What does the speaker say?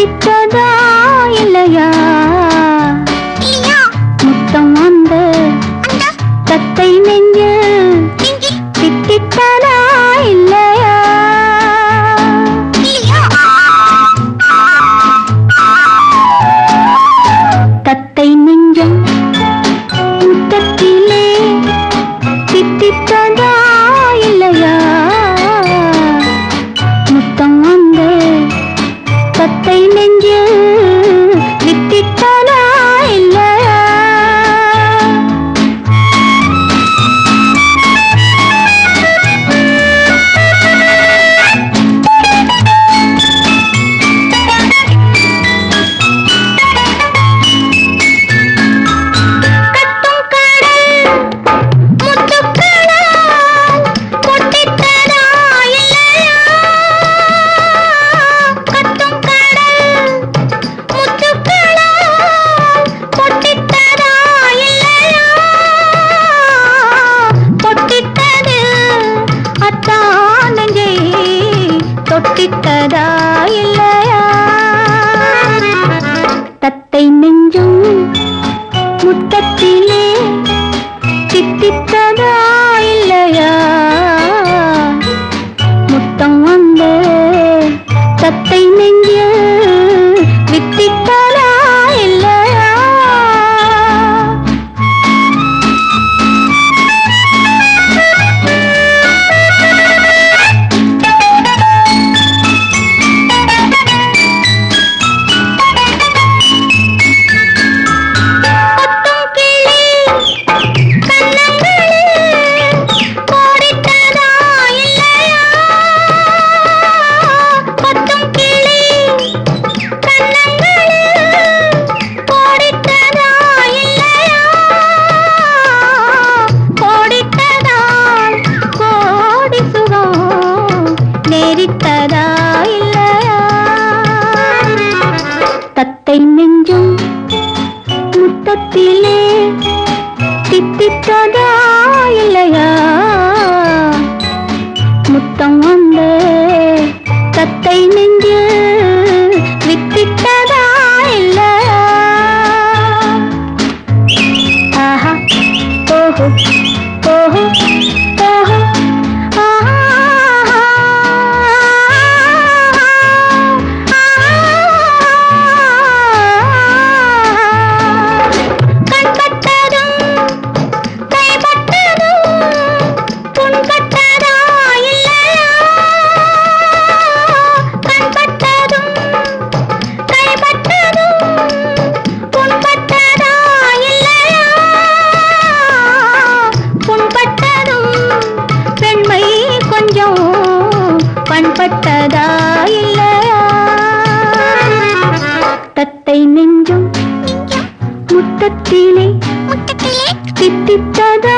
பிடிச்சதா இல்லையா? முத்தம் அந்த தத்தை நெஞ்ச பிடித்ததா இல்லையா? தத்தை நெஞ்சம் முத்தத்திலே பிடித்ததா ಸದಾ முத்தை நெஞ்சும் முத்தத்திலே தித்தித்ததா இல்லையா? முத்தை நெஞ்சும் முத்தத்திலே முத்தத்திலே தித்தித்ததா